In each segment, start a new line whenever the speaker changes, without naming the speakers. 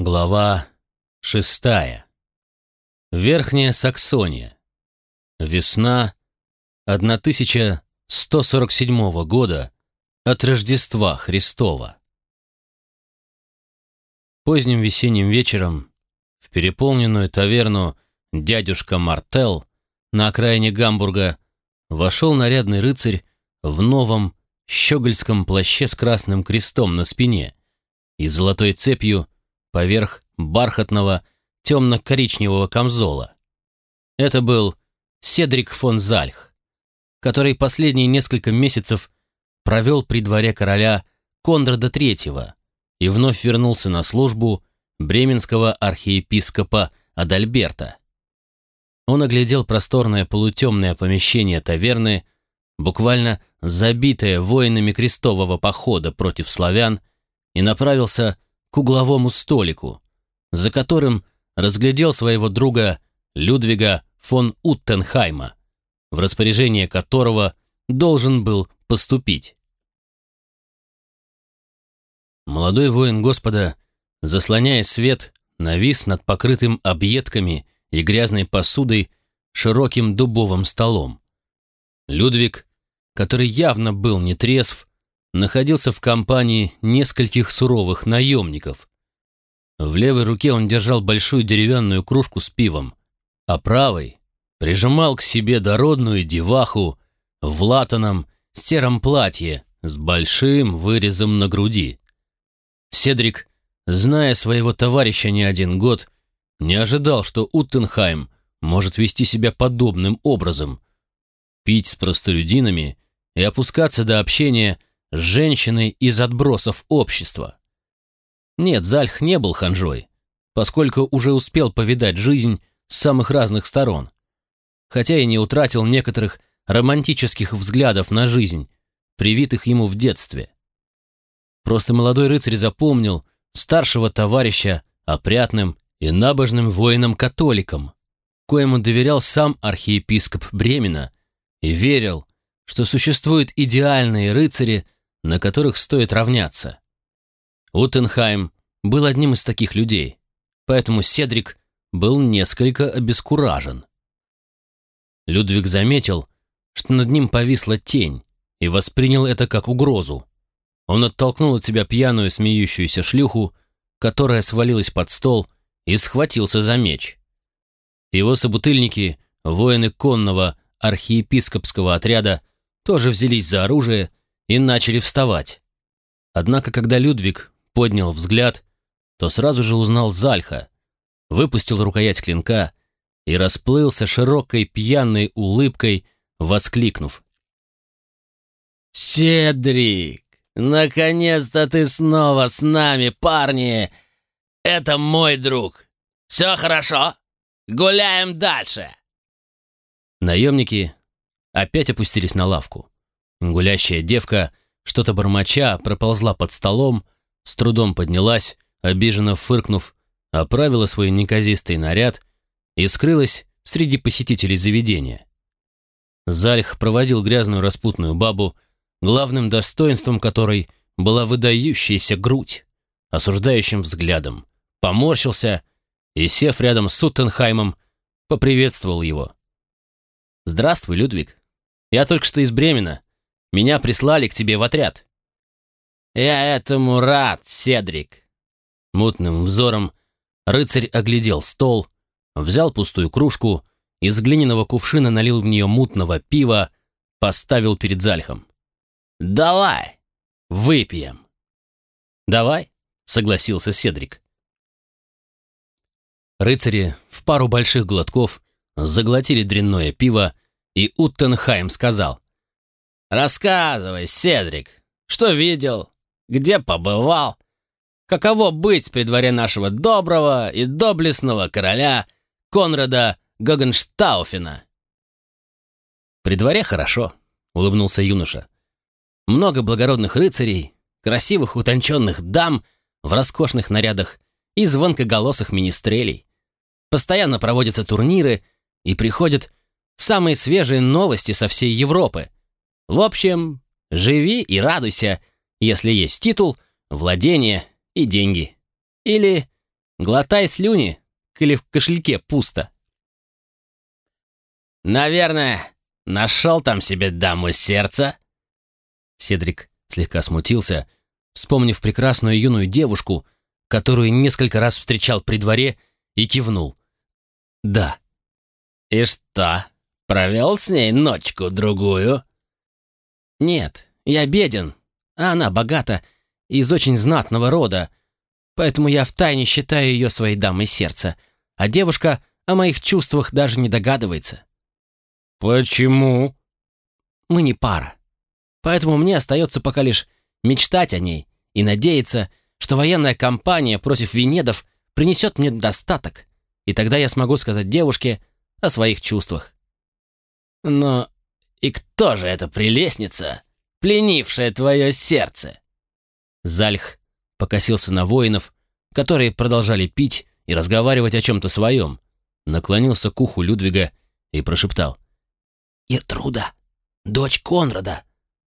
Глава шестая. Верхняя Саксония. Весна 1147 года от Рождества Христова. Поздним весенним вечером в переполненную таверну «Дядюшка Мартел» на окраине Гамбурга вошел нарядный рыцарь в новом щегольском плаще с красным крестом на спине и золотой цепью поверх бархатного темно-коричневого камзола. Это был Седрик фон Зальх, который последние несколько месяцев провел при дворе короля Конрада III и вновь вернулся на службу бременского архиепископа Адальберта. Он оглядел просторное полутемное помещение таверны, буквально забитое воинами крестового похода против славян, и направился к угловому столику, за которым разглядел своего друга Людвига фон Уттенхайма, в распоряжение которого должен был поступить. Молодой воин Господа, заслоняя свет, навис над покрытым объедками и грязной посудой широким дубовым столом. Людвиг, который явно был нетрезв, находился в компании нескольких суровых наемников. В левой руке он держал большую деревянную кружку с пивом, а правой прижимал к себе дородную деваху в латаном сером платье с большим вырезом на груди. Седрик, зная своего товарища не один год, не ожидал, что Уттенхайм может вести себя подобным образом, пить с простолюдинами и опускаться до общения с женщиной из отбросов общества. Нет, Зальх не был ханжой, поскольку уже успел повидать жизнь с самых разных сторон, хотя и не утратил некоторых романтических взглядов на жизнь, привитых ему в детстве. Просто молодой рыцарь запомнил старшего товарища опрятным и набожным воином-католиком, коему доверял сам архиепископ Бремена и верил, что существуют идеальные рыцари, на которых стоит равняться. Утенхайм был одним из таких людей, поэтому Седрик был несколько обескуражен. Людвиг заметил, что над ним повисла тень, и воспринял это как угрозу. Он оттолкнул от себя пьяную смеющуюся шлюху, которая свалилась под стол, и схватился за меч. Его собутыльники, воины конного архиепископского отряда, тоже взялись за оружие и начали вставать. Однако, когда Людвиг поднял взгляд, то сразу же узнал Зальха, выпустил рукоять клинка и расплылся широкой пьяной улыбкой, воскликнув. «Седрик, наконец-то ты снова с нами, парни! Это мой друг! Все хорошо? Гуляем дальше!» Наемники опять опустились на лавку. Гулящая девка, что-то бормоча, проползла под столом, с трудом поднялась, обиженно фыркнув, оправила свой неказистый наряд и скрылась среди посетителей заведения. Зальх проводил грязную распутную бабу, главным достоинством которой была выдающаяся грудь, осуждающим взглядом, поморщился и, сев рядом с Уттенхаймом, поприветствовал его. «Здравствуй, Людвиг. Я только что из Бремена. Меня прислали к тебе в отряд». «Я этому рад, Седрик». Мутным взором рыцарь оглядел стол, взял пустую кружку, из глиняного кувшина налил в нее мутного пива, поставил перед Зальхом. «Давай, выпьем». «Давай», — согласился Седрик. Рыцари в пару больших глотков заглотили дрянное пиво, и Уттенхайм сказал. «Рассказывай, Седрик, что видел, где побывал, каково быть при дворе нашего доброго и доблестного короля Конрада Гогенштауфена?» «При дворе хорошо», — улыбнулся юноша. «Много благородных рыцарей, красивых утонченных дам в роскошных нарядах и звонкоголосых министрелей. Постоянно проводятся турниры и приходят самые свежие новости со всей Европы. В общем, живи и радуйся, если есть титул, владение и деньги. Или глотай слюни, или в кошельке пусто.
«Наверное, нашел там себе даму сердца?»
Седрик слегка смутился, вспомнив прекрасную юную девушку, которую несколько раз встречал при дворе, и кивнул. «Да».
«И что, провел с ней ночку-другую?»
«Нет, я беден, а она богата, из очень знатного рода, поэтому я втайне считаю ее своей дамой сердца, а девушка о моих чувствах даже не догадывается».
«Почему?»
«Мы не пара, поэтому мне остается пока лишь мечтать о ней и надеяться, что военная кампания против Венедов принесет мне достаток, и тогда я смогу сказать девушке о своих чувствах».
«Но и кто же эта прелестница, пленившая твое сердце?»
Зальх покосился на воинов, которые продолжали пить и разговаривать о чем-то своем, наклонился к уху Людвига и прошептал. «Иртруда, дочь Конрада,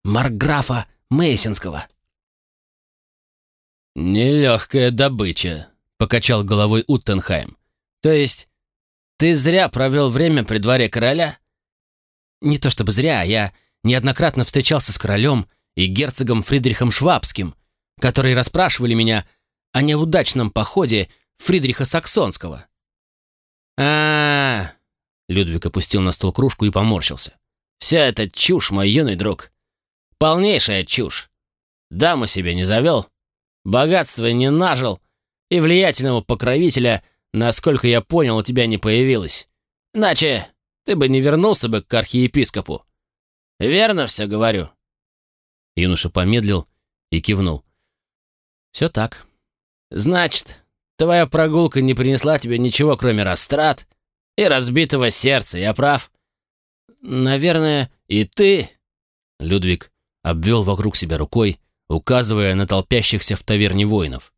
марграфа Мейсинского».
«Нелегкая добыча», — покачал головой Уттенхайм. «То есть ты зря провел время при дворе короля?»
«Не то чтобы зря, я неоднократно встречался с королем и герцогом Фридрихом Швабским, которые расспрашивали меня о неудачном походе Фридриха Саксонского.
а,
Людвиг опустил на стол кружку и поморщился.
«Вся эта чушь, мой юный друг. Полнейшая чушь. Даму себе не завел, богатство не нажил, и влиятельного покровителя, насколько я понял, у тебя не появилось. Иначе ты бы не вернулся бы к архиепископу. Верно все говорю?»
Юноша помедлил и кивнул. «Все так».
«Значит, твоя прогулка не принесла тебе ничего, кроме растрат и разбитого сердца, я прав?» «Наверное, и ты...»
Людвиг обвел вокруг себя рукой, указывая на толпящихся в таверне воинов.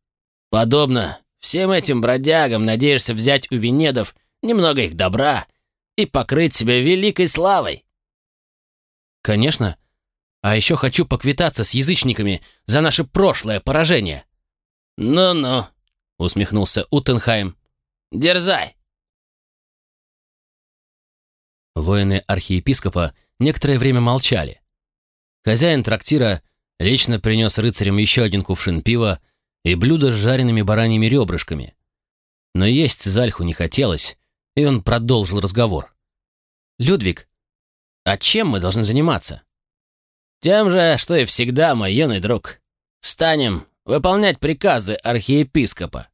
«Подобно всем этим бродягам надеешься взять у Венедов немного их добра и покрыть себя великой славой».
«Конечно. А еще хочу поквитаться с язычниками за наше прошлое поражение».
«Ну-ну», —
усмехнулся Уттенхайм.
«Дерзай!»
Воины архиепископа некоторое время молчали. Хозяин трактира лично принес рыцарям еще один кувшин пива и блюдо с жареными бараньими ребрышками. Но есть Зальху не хотелось, и он продолжил разговор. «Людвиг, а чем мы должны заниматься?»
«Тем же, что и всегда, мой юный друг. Станем выполнять приказы архиепископа».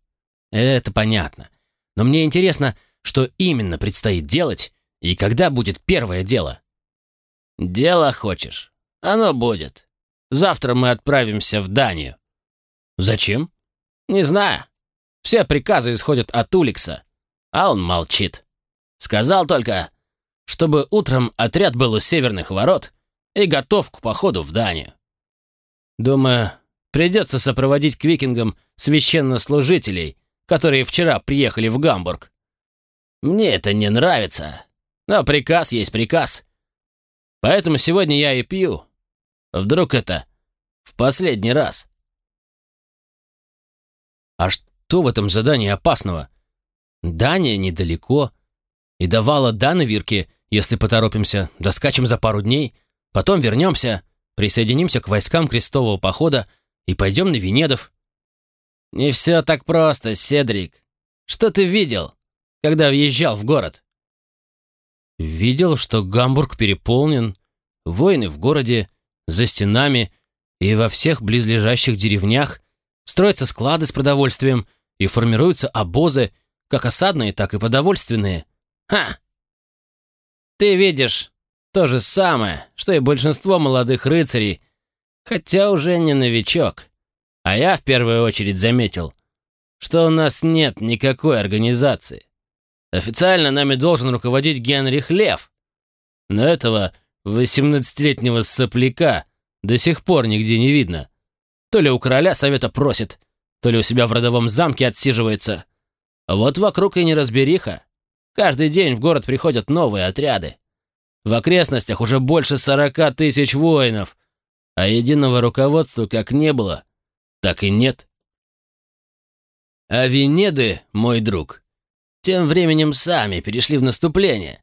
«Это понятно. Но мне интересно, что именно предстоит делать и когда будет первое дело?»
«Дело хочешь? Оно будет. Завтра мы отправимся в Данию».
«Зачем?»
«Не знаю. Все приказы исходят от Уликса, а он молчит. Сказал только, чтобы утром отряд был у северных ворот и готов к походу в Данию. Думаю, придется сопроводить к викингам священнослужителей, которые вчера приехали в Гамбург. Мне это не нравится, но приказ есть приказ. Поэтому сегодня я и пью. Вдруг это в последний раз.
А что в этом задании опасного? Дания недалеко. И давала да на Вирке, если поторопимся, доскачем за пару дней, потом вернемся, присоединимся к войскам крестового похода и пойдем на Венедов.
Не все так просто, Седрик. Что ты видел, когда въезжал в город?
Видел, что Гамбург переполнен, воины в городе, за стенами и во всех близлежащих деревнях строятся склады с продовольствием и формируются обозы, как осадные, так и продовольственные.
Ха! Ты видишь то же самое, что и большинство молодых рыцарей, хотя уже не новичок. А я в первую очередь заметил, что у нас нет никакой организации. Официально нами должен руководить Генрих Лев. Но этого восемнадцатилетнего сопляка до сих пор нигде не видно. То ли у короля совета просит, то ли у себя в родовом замке отсиживается. Вот вокруг и неразбериха. Каждый день в город приходят новые отряды. В окрестностях уже больше сорока тысяч воинов, а единого руководства как не было, так и нет. А Венеды, мой друг, тем временем сами перешли в наступление.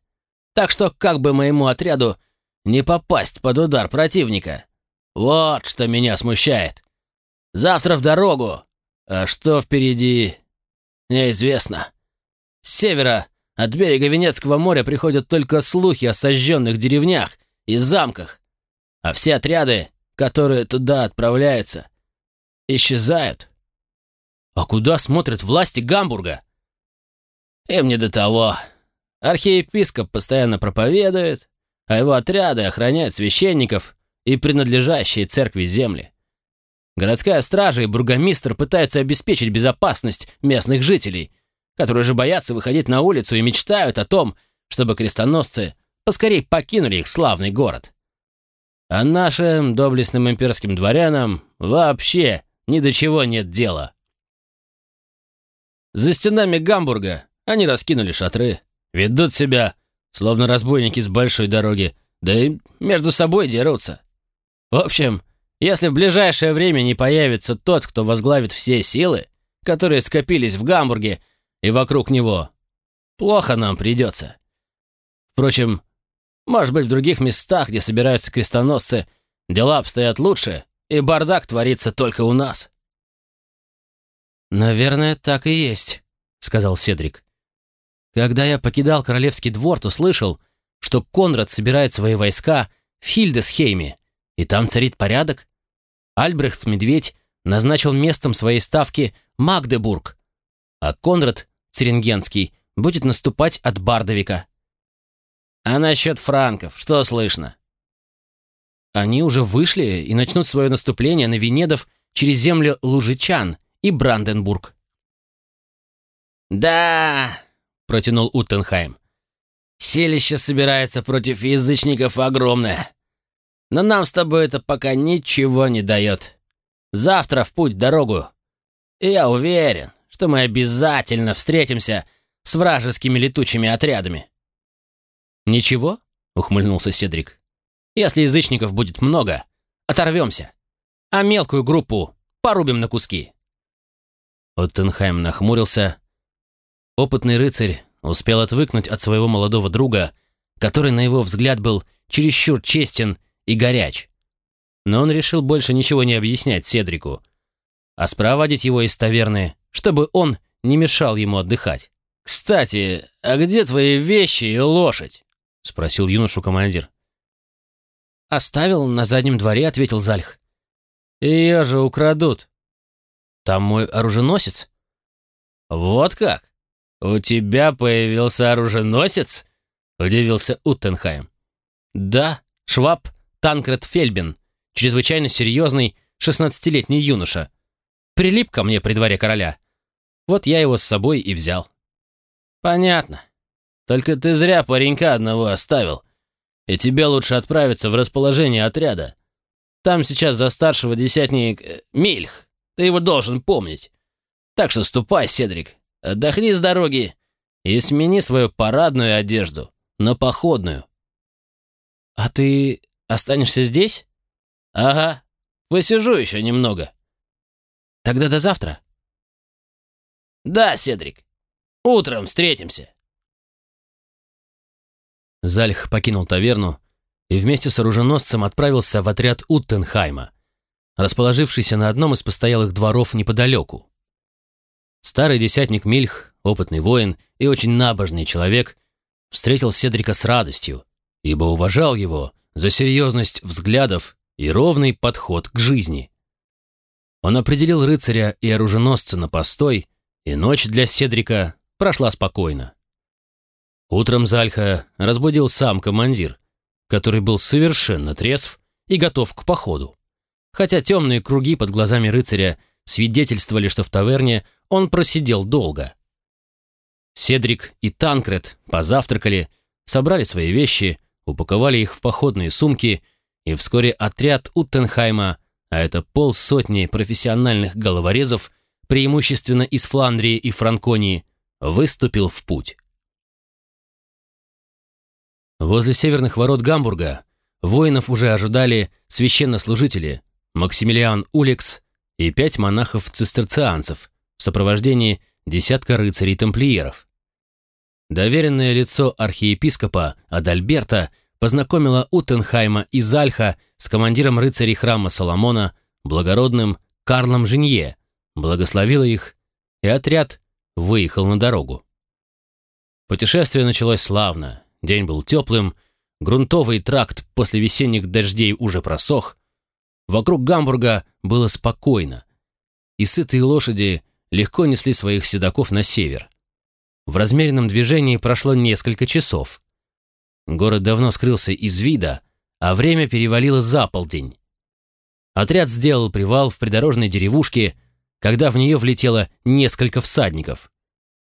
Так что как бы моему отряду не попасть под удар противника. Вот что меня смущает. Завтра в дорогу, а что впереди, неизвестно. С севера от берега Венецкого моря приходят только слухи о сожженных деревнях и замках, а все отряды, которые туда отправляются, исчезают. А куда смотрят власти Гамбурга? Им не до того. Архиепископ постоянно проповедует, а его отряды охраняют священников и принадлежащие церкви земли. Городская стража и бургомистр пытаются обеспечить безопасность местных жителей, которые же боятся выходить на улицу и мечтают о том, чтобы крестоносцы поскорей покинули их славный город. А нашим доблестным имперским дворянам вообще ни до чего нет дела. За стенами Гамбурга они раскинули шатры, ведут себя, словно разбойники с большой дороги, да и между собой дерутся. В общем, если в ближайшее время не появится тот, кто возглавит все силы, которые скопились в Гамбурге и вокруг него, плохо нам придется. Впрочем, может быть, в других местах, где собираются крестоносцы, дела обстоят лучше, и бардак творится только у нас. «Наверное, так и есть», — сказал Седрик. «Когда я покидал королевский двор, то слышал, что Конрад собирает свои войска в Хильдесхейме, и там царит порядок. Альбрехт Медведь назначил местом своей ставки Магдебург, а Конрад Церенгенский будет наступать от Бардовика. А насчет франков, что слышно? Они уже вышли и начнут свое наступление на Венедов через землю Лужичан и Бранденбург. «Да!» — протянул Уттенхайм. «Селище собирается против язычников огромное. Но нам с тобой это пока ничего не дает. Завтра в путь дорогу. И я уверен, что мы обязательно встретимся с вражескими летучими отрядами». «Ничего?» — ухмыльнулся Седрик. «Если язычников будет много, оторвемся, а мелкую группу порубим на куски». Оттенхайм нахмурился. Опытный рыцарь успел отвыкнуть от своего молодого друга, который, на его взгляд, был чересчур честен и горяч. Но он решил больше ничего не объяснять Седрику, а спровадить его из таверны, чтобы он не мешал ему отдыхать. «Кстати, а где твои вещи и лошадь?» — спросил юношу командир. «Оставил на заднем дворе», — ответил Зальх. «Ее же украдут. Там мой оруженосец». «Вот как? У тебя появился оруженосец?» — удивился Уттенхайм. «Да, Шваб Танкред Фельбин, чрезвычайно серьезный шестнадцатилетний юноша. Прилип ко мне при дворе короля. Вот я его с собой и взял». «Понятно. Только ты зря паренька одного оставил. И тебе лучше отправиться в расположение отряда. Там сейчас за старшего десятник э, Мильх. Ты его должен помнить. Так что ступай, Седрик, отдохни с дороги и смени свою парадную одежду на походную. А ты останешься здесь? Ага, посижу еще немного. Тогда до завтра. Да, Седрик. Утром встретимся.
Зальх покинул таверну и вместе с оруженосцем отправился в отряд Уттенхайма, расположившийся на одном из постоялых дворов неподалеку. Старый десятник Мильх, опытный воин и очень набожный человек, встретил Седрика с радостью, ибо уважал его за серьезность взглядов и ровный подход к жизни. Он определил рыцаря и оруженосца на постой, и ночь для Седрика прошла спокойно. Утром Зальха разбудил сам командир, который был совершенно трезв и готов к походу. Хотя темные круги под глазами рыцаря свидетельствовали, что в таверне он просидел долго. Седрик и Танкред позавтракали, собрали свои вещи, упаковали их в походные сумки, и вскоре отряд Уттенхайма, а это полсотни профессиональных головорезов, преимущественно из Фландрии и Франконии, выступил в путь. Возле северных ворот Гамбурга воинов уже ожидали священнослужители Максимилиан Улекс и пять монахов-цистерцианцев в сопровождении десятка рыцарей-тамплиеров. Доверенное лицо архиепископа Адальберта познакомило Уттенхайма и Зальха с командиром рыцарей храма Соломона, благородным Карлом Женье, благословила их, и отряд выехал на дорогу. Путешествие началось славно, день был теплым, грунтовый тракт после весенних дождей уже просох, вокруг Гамбурга было спокойно, и сытые лошади легко несли своих седаков на север. В размеренном движении прошло несколько часов. Город давно скрылся из вида, а время перевалило за полдень. Отряд сделал привал в придорожной деревушке, когда в нее влетело несколько всадников.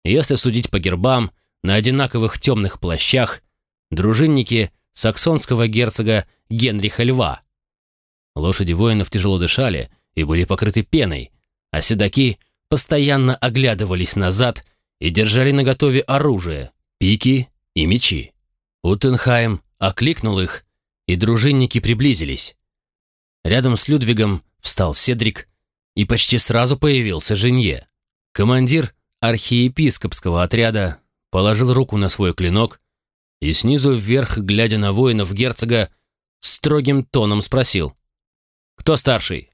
Если судить по гербам, на одинаковых темных плащах дружинники саксонского герцога Генриха Льва. Лошади воинов тяжело дышали и были покрыты пеной, а седаки постоянно оглядывались назад и держали наготове оружие, пики и мечи. Утенхайм окликнул их, и дружинники приблизились. Рядом с Людвигом встал Седрик, и почти сразу появился Женье. Командир архиепископского отряда положил руку на свой клинок и снизу вверх, глядя на воинов герцога, строгим тоном спросил. «Кто старший?»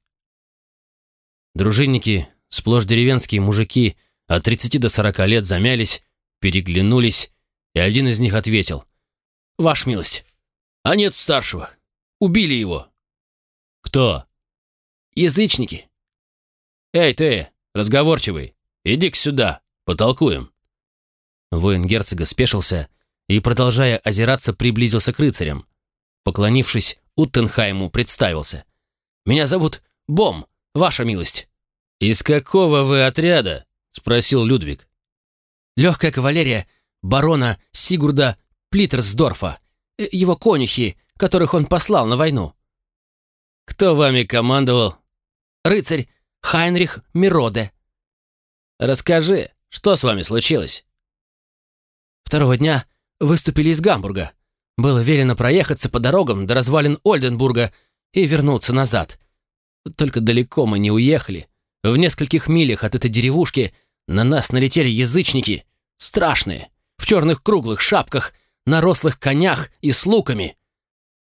Дружинники Сплошь деревенские мужики от 30 до 40 лет замялись, переглянулись, и один из них ответил. «Ваш милость, а нет старшего. Убили его». «Кто?» «Язычники». «Эй, ты, разговорчивый, иди-ка сюда, потолкуем». Воин герцога спешился и, продолжая озираться, приблизился к рыцарям. Поклонившись, Уттенхайму представился. «Меня зовут Бом, ваша милость». «Из какого вы отряда?» — спросил Людвиг.
«Легкая кавалерия барона Сигурда Плиттерсдорфа, э, его конюхи, которых он послал на войну».
«Кто вами командовал?»
«Рыцарь Хайнрих Мироде».
«Расскажи, что с вами случилось?»
Второго дня выступили из Гамбурга. Было велено проехаться по дорогам до развалин Ольденбурга и вернуться назад. Только далеко мы не уехали. В нескольких милях от этой деревушки на нас налетели язычники, страшные, в черных круглых шапках, на рослых конях и с луками.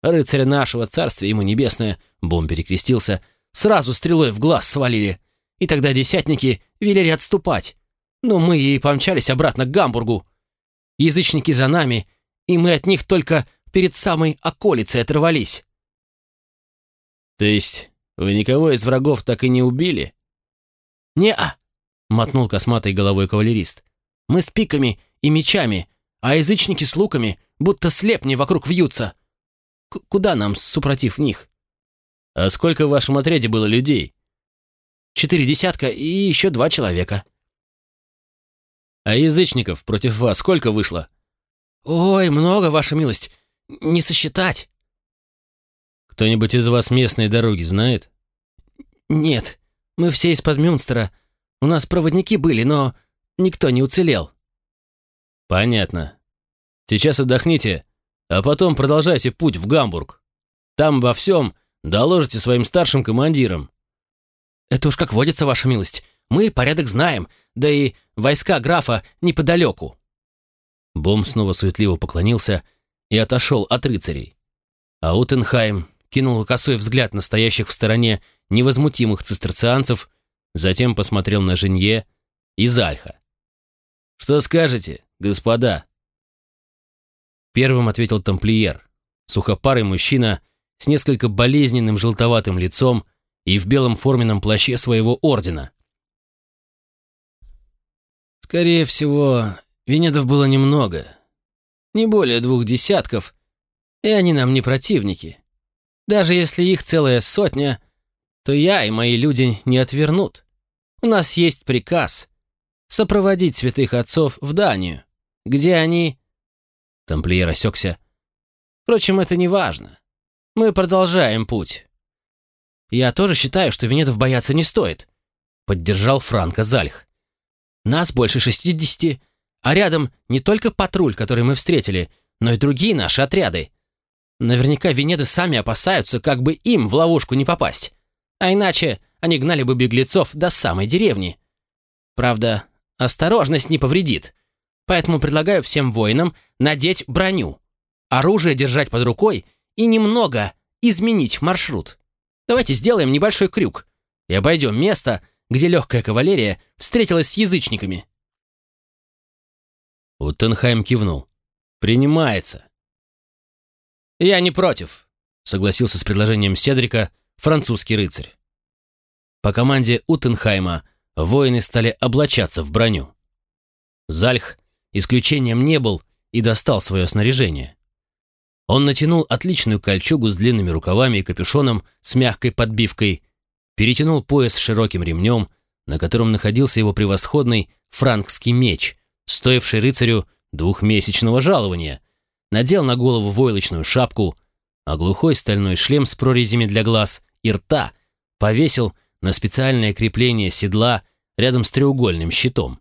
Рыцаря нашего царствия, ему небесное, Бом перекрестился, сразу стрелой в глаз свалили. И тогда десятники велели отступать. Но мы и помчались обратно к Гамбургу. Язычники за нами, и мы от них только перед самой околицей оторвались.
То есть вы никого из врагов так и не убили?
«Не-а!» — мотнул косматой головой кавалерист. «Мы с пиками и мечами, а язычники с луками, будто слепни вокруг вьются. К куда нам, супротив них?»
«А сколько в вашем отряде было людей?»
«Четыре десятка и еще два человека».
«А язычников против вас сколько вышло?»
«Ой, много, ваша милость. Не сосчитать».
«Кто-нибудь из вас местные дороги знает?»
«Нет, мы все из-под Мюнстера. У нас проводники были, но никто не уцелел».
«Понятно. Сейчас отдохните, а потом продолжайте путь в Гамбург. Там во всем доложите своим старшим командирам».
«Это уж как водится, ваша милость. Мы порядок знаем, да и войска графа неподалеку».
Бом снова суетливо поклонился и отошел от рыцарей. А Утенхайм кинул косой взгляд на стоящих в стороне невозмутимых цистерцианцев, затем посмотрел на Женье и Зальха. «Что скажете, господа?» Первым ответил тамплиер, сухопарый мужчина с несколько болезненным желтоватым лицом и в белом форменном плаще своего ордена.
«Скорее всего, венедов было немного, не более двух десятков, и они нам не противники. Даже если их целая сотня, то я и мои люди не отвернут. У нас есть приказ сопроводить святых отцов в Данию, где они...» Тамплиер осекся. «Впрочем, это не важно. Мы продолжаем путь». «Я тоже считаю, что Венедов бояться не стоит», — поддержал Франко Зальх. «Нас больше шестидесяти, а рядом не только патруль, который мы встретили, но и другие наши отряды. Наверняка Венеды сами опасаются, как бы им в ловушку не попасть. А иначе они гнали бы беглецов до самой деревни. Правда, осторожность не повредит. Поэтому предлагаю всем воинам надеть броню, оружие держать под рукой и немного изменить маршрут. Давайте сделаем небольшой крюк и обойдем место, где легкая кавалерия встретилась с язычниками».
Уттенхайм кивнул. «Принимается».
«Я не против», — согласился с предложением Седрика французский рыцарь. По команде Уттенхайма воины стали облачаться в броню. Зальх исключением не был и достал свое снаряжение. Он натянул отличную кольчугу с длинными рукавами и капюшоном с мягкой подбивкой, перетянул пояс широким ремнем, на котором находился его превосходный франкский меч, стоивший рыцарю двухмесячного жалования, надел на голову войлочную шапку, а глухой стальной шлем с прорезями для глаз и рта повесил на специальное крепление седла рядом с треугольным щитом.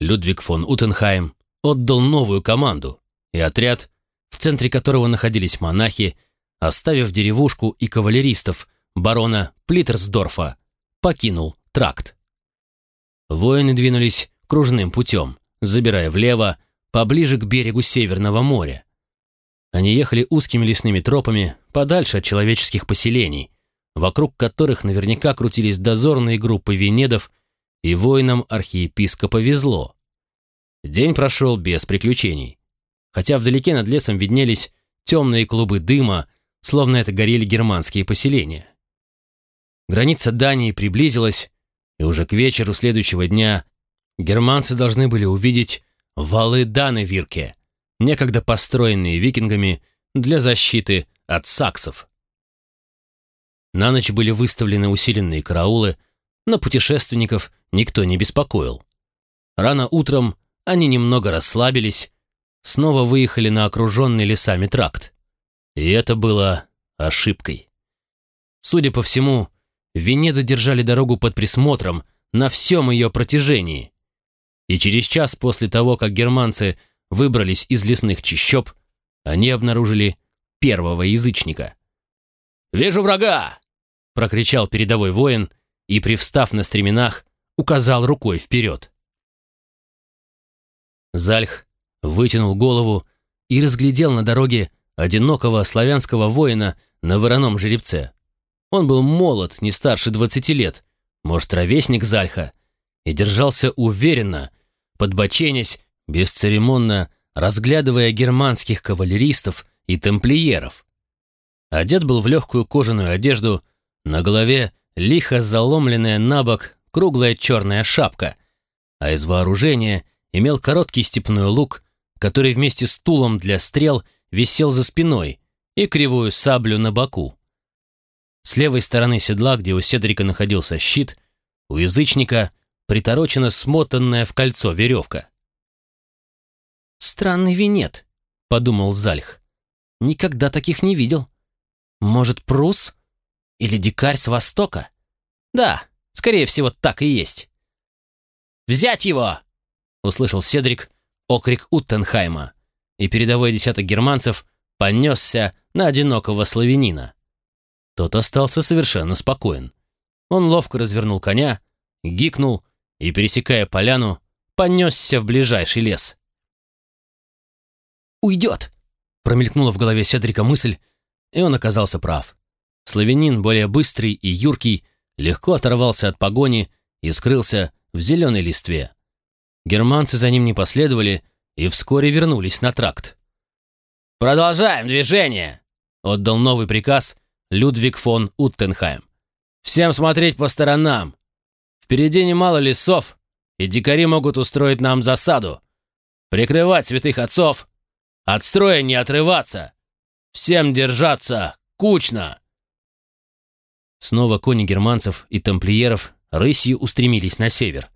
Людвиг фон Утенхайм отдал новую команду, и отряд, в центре которого находились монахи, оставив деревушку и кавалеристов барона Плитерсдорфа, покинул тракт. Воины двинулись кружным путем, забирая влево, поближе к берегу Северного моря. Они ехали узкими лесными тропами, подальше от человеческих поселений, вокруг которых наверняка крутились дозорные группы венедов, и воинам архиепископа везло. День прошел без приключений, хотя вдалеке над лесом виднелись темные клубы дыма, словно это горели германские поселения. Граница Дании приблизилась, и уже к вечеру следующего дня германцы должны были увидеть валы Даневирке, некогда построенные викингами для защиты от саксов. На ночь были выставлены усиленные караулы, но путешественников никто не беспокоил. Рано утром они немного расслабились, снова выехали на окруженный лесами тракт. И это было ошибкой. Судя по всему, Венеды держали дорогу под присмотром на всем ее протяжении. И через час после того, как германцы выбрались из лесных чащоб, они обнаружили первого язычника. «Вижу врага!» — прокричал передовой воин и, привстав на стременах, указал рукой вперед. Зальх вытянул голову и разглядел на дороге одинокого славянского воина на вороном жеребце. Он был молод, не старше двадцати лет, может, ровесник Зальха, и держался уверенно, подбоченясь, бесцеремонно разглядывая германских кавалеристов и темплиеров. Одет был в легкую кожаную одежду, на голове лихо заломленная на бок круглая черная шапка, а из вооружения имел короткий степной лук, который вместе с тулом для стрел висел за спиной, и кривую саблю на боку. С левой стороны седла, где у Седрика находился щит, у язычника приторочена смотанная в кольцо веревка. «Странный винет», — подумал Зальх. «Никогда таких не видел. Может, прус? Или дикарь с Востока? Да, скорее всего, так и есть». «Взять его!» — услышал Седрик окрик Уттенхайма, и передовой десяток германцев понесся на одинокого славянина. Тот остался совершенно спокоен. Он ловко развернул коня, гикнул и, пересекая поляну, понесся в ближайший лес. «Уйдет!» — промелькнула в голове Седрика мысль, и он оказался прав. Славянин, более быстрый и юркий, легко оторвался от погони и скрылся в зеленой листве. Германцы за ним не последовали и вскоре вернулись на тракт. «Продолжаем движение!» — отдал новый приказ Людвиг фон Уттенхайм. «Всем смотреть по сторонам. Впереди немало лесов, и дикари могут устроить нам засаду. Прикрывать святых отцов, от строя не отрываться. Всем держаться кучно!» Снова кони германцев и тамплиеров рысью устремились на север.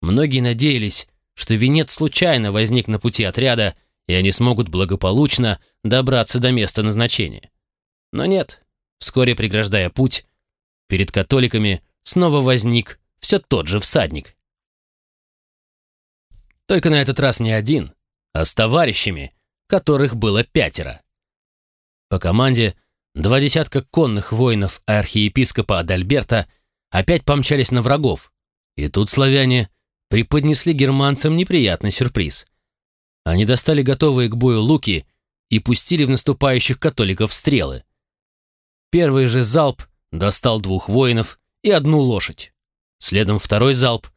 Многие надеялись, что венец случайно возник на пути отряда, и они смогут благополучно добраться до места назначения. Но нет, вскоре преграждая путь, перед католиками снова возник все тот же всадник. Только на этот раз не один, а с товарищами, которых было пятеро. По команде два десятка конных воинов архиепископа Адальберта
опять помчались на врагов. И тут славяне преподнесли германцам неприятный сюрприз. Они достали готовые к бою луки и пустили в наступающих католиков стрелы. Первый же залп достал двух воинов и одну лошадь. Следом второй залп,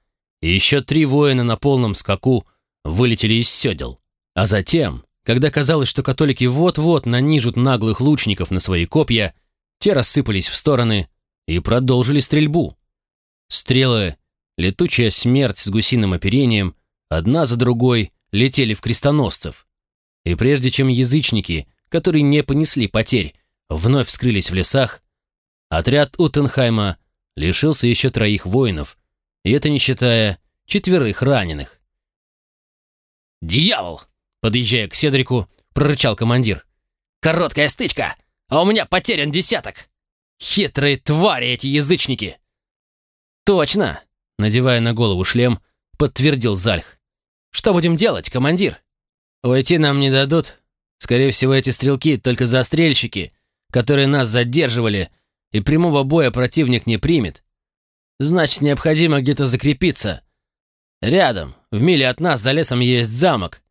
и еще три воина на полном скаку вылетели из седел. А затем, когда казалось, что католики вот-вот нанижут наглых лучников на свои копья, те рассыпались в стороны и продолжили стрельбу. Стрелы, летучая смерть с гусиным оперением, одна за другой летели в крестоносцев. И прежде чем язычники, которые не понесли потерь, вновь вскрылись в лесах, отряд Уттенхайма лишился еще троих воинов, и это не считая четверых раненых.
«Дьявол!» — подъезжая к Седрику, прорычал командир. «Короткая стычка, а у меня потерян десяток! Хитрые твари эти язычники!» «Точно!» — надевая на голову шлем, подтвердил Зальх. «Что будем делать, командир?» «Уйти нам не дадут. Скорее всего, эти стрелки только застрельщики, которые нас задерживали, и прямого боя противник не примет. Значит, необходимо где-то закрепиться. Рядом, в миле от нас, за лесом есть замок.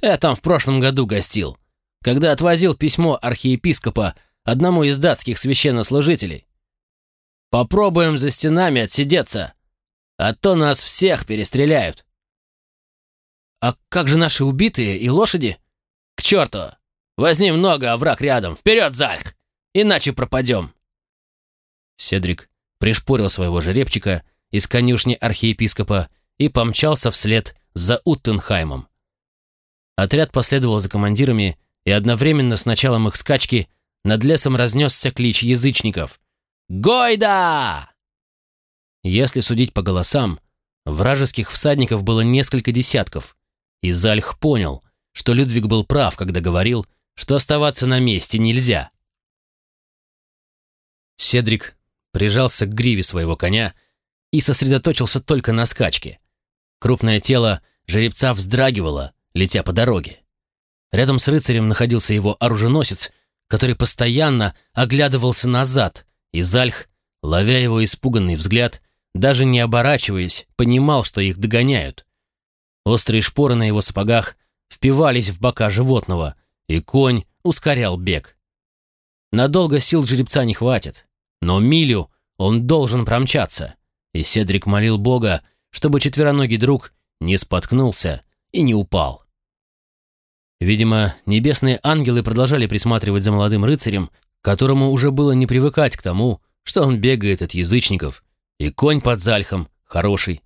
Я там в прошлом году гостил, когда отвозил письмо архиепископа одному из датских священнослужителей. Попробуем за стенами отсидеться, а то нас всех перестреляют. А как же наши убитые и лошади? К черту! Возьми много, а враг рядом. Вперед, Зальх! Иначе пропадем.
Седрик пришпорил своего жеребчика из конюшни архиепископа и помчался вслед за Уттенхаймом. Отряд последовал за командирами, и одновременно с началом их скачки над лесом разнесся клич язычников. «Гойда!» Если судить по голосам, вражеских всадников было несколько десятков, и Зальх понял, что Людвиг был прав, когда говорил, что оставаться на месте нельзя. Седрик прижался к гриве своего коня и сосредоточился только на скачке. Крупное тело жеребца вздрагивало, летя по дороге. Рядом с рыцарем находился его оруженосец, который постоянно оглядывался назад, и Зальх, ловя его испуганный взгляд, даже не оборачиваясь, понимал, что их догоняют. Острые шпоры на его сапогах впивались в бока животного, и конь ускорял бег. Надолго сил жеребца не хватит. Но милю он должен промчаться, и Седрик молил Бога, чтобы четвероногий друг не споткнулся и не упал. Видимо, небесные ангелы продолжали присматривать за молодым рыцарем, которому уже было не привыкать к тому, что он бегает от язычников, и конь под зальхом хороший.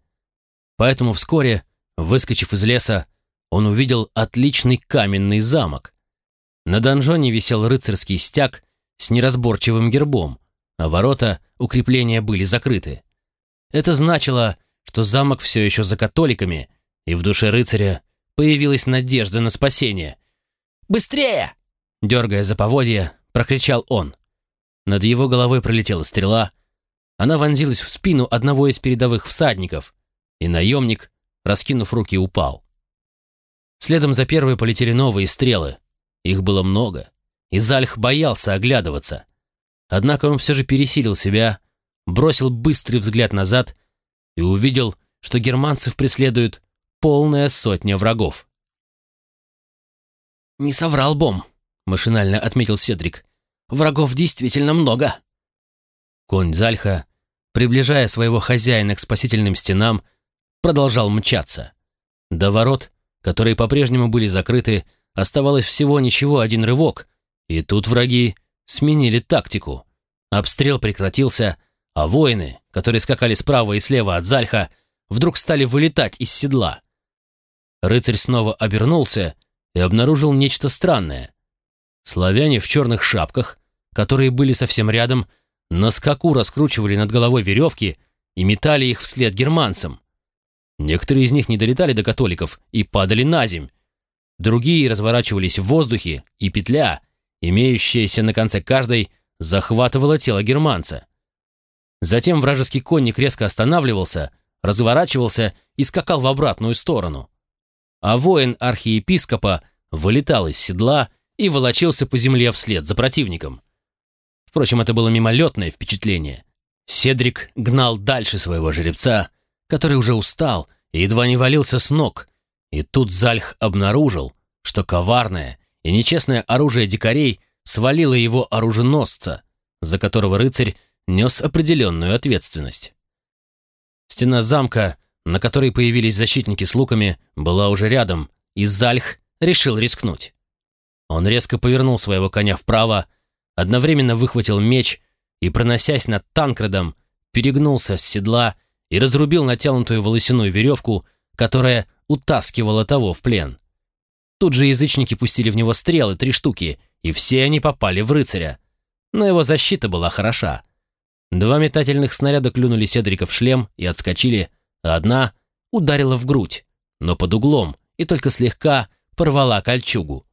Поэтому вскоре, выскочив из леса, он увидел отличный каменный замок. На донжоне висел рыцарский стяг с неразборчивым гербом, а ворота укрепления были закрыты. Это значило, что замок все еще за католиками, и в душе рыцаря появилась надежда на спасение. «Быстрее!» Дергая за поводья, прокричал он. Над его головой пролетела стрела. Она вонзилась в спину одного из передовых всадников, и наемник, раскинув руки, упал. Следом за первой полетели новые стрелы. Их было много, и Зальх боялся оглядываться. Однако он все же пересилил себя, бросил быстрый взгляд назад и увидел, что германцев преследует полная сотня врагов.
«Не соврал Бом», — машинально отметил Седрик. «Врагов действительно много».
Конь Зальха, приближая своего хозяина к спасительным стенам, продолжал мчаться. До ворот, которые по-прежнему были закрыты, оставалось всего ничего один рывок, и тут враги сменили тактику. Обстрел прекратился, а воины, которые скакали справа и слева от Зальха, вдруг стали вылетать из седла. Рыцарь снова обернулся и обнаружил нечто странное. Славяне в черных шапках, которые были совсем рядом, на скаку раскручивали над головой веревки и метали их вслед германцам. Некоторые из них не долетали до католиков и падали на земь. Другие разворачивались в воздухе, и петля, имеющаяся на конце каждой, захватывала тело германца. Затем вражеский конник резко останавливался, разворачивался и скакал в обратную сторону. А воин архиепископа вылетал из седла и волочился по земле вслед за противником. Впрочем, это было мимолетное впечатление. Седрик гнал дальше своего жеребца, который уже устал и едва не валился с ног. И тут Зальх обнаружил, что коварное и нечестное оружие дикарей свалило его оруженосца, за которого рыцарь нес определенную ответственность. Стена замка, на которой появились защитники с луками, была уже рядом, и Зальх решил рискнуть. Он резко повернул своего коня вправо, одновременно выхватил меч и, проносясь над Танкредом, перегнулся с седла и разрубил натянутую волосяную веревку, которая утаскивала того в плен. Тут же язычники пустили в него стрелы, три штуки, и все они попали в рыцаря. Но его защита была хороша. Два метательных снаряда клюнули Седрика в шлем и отскочили, одна ударила в грудь, но под углом и только слегка порвала кольчугу.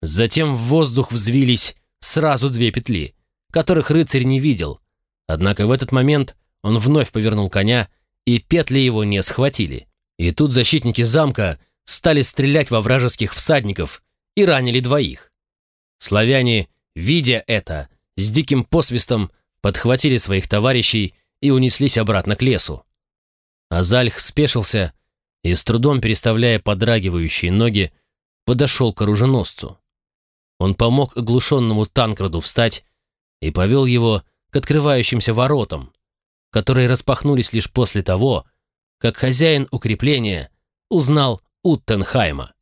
Затем в воздух взвились сразу две петли, которых рыцарь не видел. Однако в этот момент он вновь повернул коня, и петли его не схватили. И тут защитники замка стали стрелять во вражеских всадников и ранили двоих. Славяне, видя это, с диким посвистом подхватили своих товарищей и унеслись обратно к лесу. Азальх спешился и, с трудом переставляя подрагивающие ноги, подошел к оруженосцу. Он помог оглушенному Танкраду встать и повел его к открывающимся воротам, которые распахнулись лишь после того, как хозяин укрепления узнал Уттенхайма.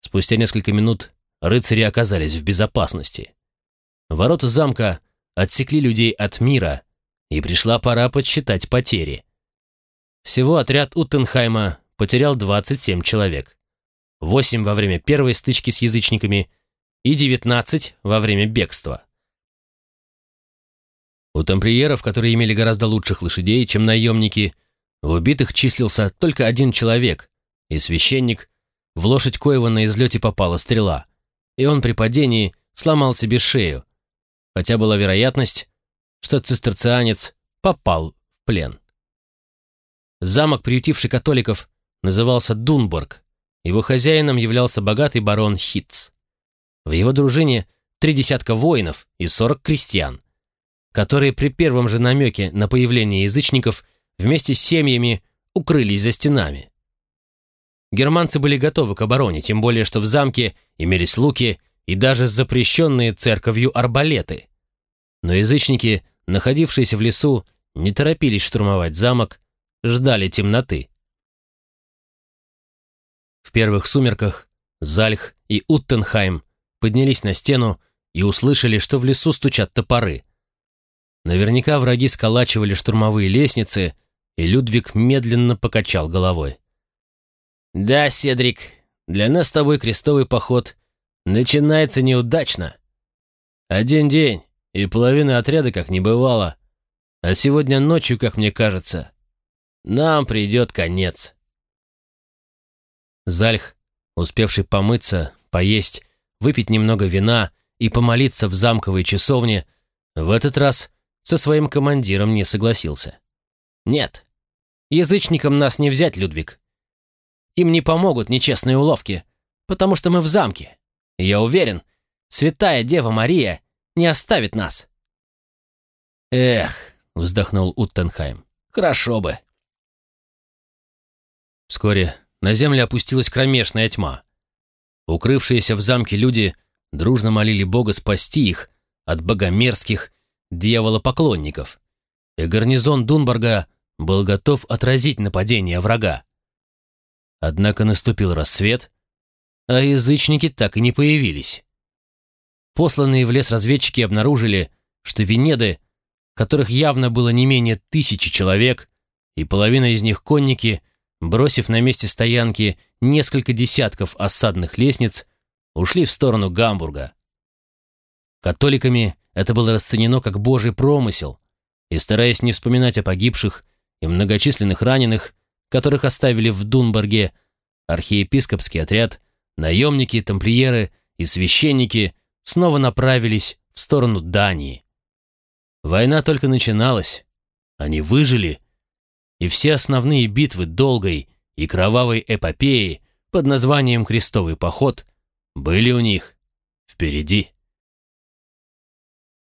Спустя несколько минут рыцари оказались в безопасности. Ворота замка отсекли людей от мира, и пришла пора подсчитать потери. Всего отряд Уттенхайма потерял 27 человек. 8 во время первой стычки с язычниками и 19 во время бегства. У тамплиеров, которые имели гораздо лучших лошадей, чем наемники, в убитых числился только один человек, и священник, в лошадь коего на излете попала стрела, и он при падении сломал себе шею, хотя была вероятность, что цистерцианец попал в плен. Замок, приютивший католиков, назывался Дунбург. Его хозяином являлся богатый барон Хитц. В его дружине три десятка воинов и сорок крестьян, которые при первом же намеке на появление язычников вместе с семьями укрылись за стенами. Германцы были готовы к обороне, тем более что в замке имелись луки и даже запрещенные церковью арбалеты. Но язычники, находившиеся в лесу, не торопились штурмовать замок, ждали темноты. В первых сумерках Зальх и Уттенхайм поднялись на стену и услышали, что в лесу стучат топоры. Наверняка враги сколачивали штурмовые лестницы, и Людвиг медленно покачал головой. «Да, Седрик, для нас с тобой крестовый поход начинается неудачно. Один день, и половина отряда как не бывало. А сегодня ночью, как мне кажется, нам придет конец». Зальх, успевший помыться, поесть, выпить немного вина и помолиться в замковой часовне, в этот раз со своим командиром не согласился. «Нет, язычникам нас не взять, Людвиг. Им не помогут нечестные уловки, потому что мы в замке. Я уверен, святая Дева Мария не оставит нас». «Эх», — вздохнул Уттенхайм, — «хорошо бы». Вскоре на землю опустилась кромешная тьма. Укрывшиеся в замке люди дружно молили Бога спасти их от богомерзких дьяволопоклонников, и гарнизон Дунбурга был готов отразить нападение врага. Однако наступил рассвет, а язычники так и не появились. Посланные в лес разведчики обнаружили, что Венеды, которых явно было не менее тысячи человек, и половина из них конники, бросив на месте стоянки несколько десятков осадных лестниц, ушли в сторону Гамбурга. Католиками это было расценено как божий промысел, и, стараясь не вспоминать о погибших и многочисленных раненых, которых оставили в Дунбурге, архиепископский отряд, наемники, тамплиеры и священники снова направились в сторону Дании. Война только начиналась, они выжили, и все основные битвы долгой и кровавой эпопеи под названием «Крестовый поход» были у них впереди.